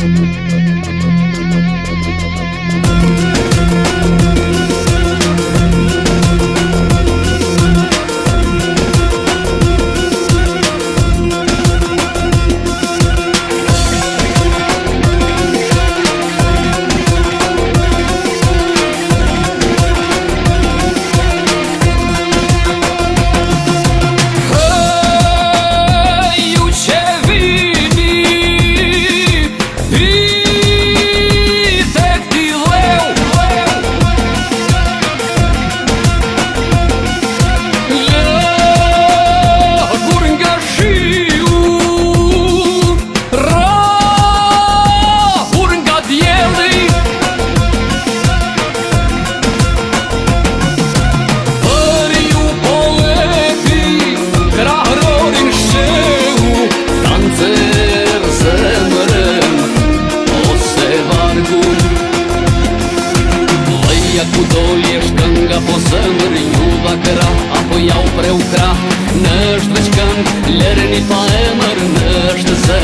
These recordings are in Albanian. Thank Apo zëmër ju dha Apo ja u preu kra Në është veç kënd Lërë një pa emër Në është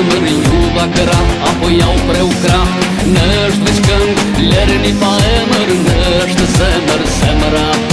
këndë në juba këra Apo ja u pre u kra Në është këngë Lërë një pa emër Në është semër,